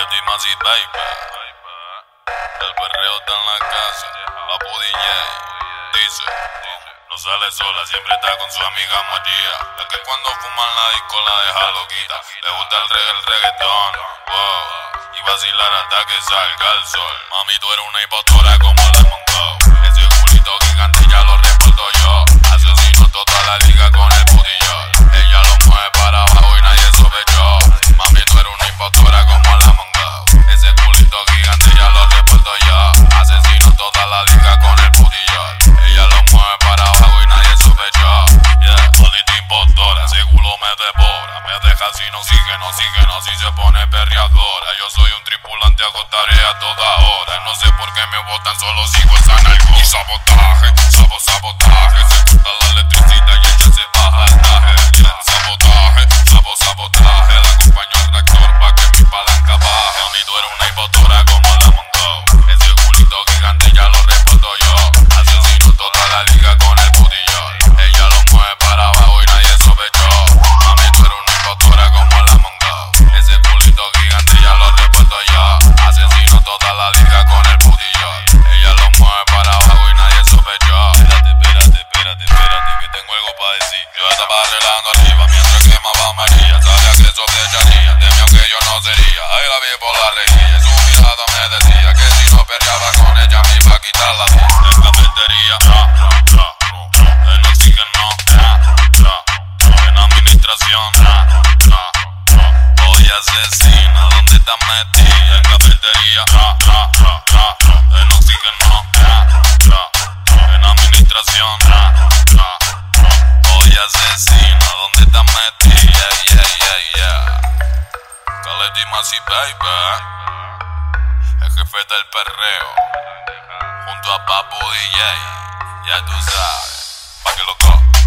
Baby. El perreo está en la casa. Papu DJ. Dice. No sale sola, siempre está con su amiga María. Es que cuando fuman la disco la deja loquita. Le gusta el reggae, el reggaetón. Wow. Y vacilar hasta que salga el sol. Mami, tú eres una impostora como la Mongo. Ese culito gigante ya lo reporto yo. Asesino toda la liga con el putillo. Ella lo mueve para abajo y nadie sospechó. Yeah, maldita impostora, ese culo me devora. Me deja si no sigue, no sigue, no si se pone perreadora. Yo soy un tripulante, hago tarea a toda hora. No sé por qué me botan, solo sigo esa narco. Y sabotaje, sabo, sabotaje. La liga con el putillo. Ella lo mueve para abajo y nadie sospechó. Mami, tú eres una impostora como la Mongo. Ese culito gigante ya lo reporto yo. Asesino toda la liga con el putillo. Ella lo mueve para abajo y nadie sospechó. Espérate, espérate, espérate, espérate, que tengo algo para decir. Yo estaba arreglando administración, tra, tra, tra. Hoy asesina, ¿dónde estás metida? En cafetería, tra, tra, tra, tra, tra, en oxígeno, tra, tra, tra, en administración, tra, tra, tra. Hoy asesina, ¿dónde estás metida? Yeah, yeah, yeah. Caletti Masi Baby, el jefe del perreo, junto a Papu DJ, ya tú sabes, pa' que lo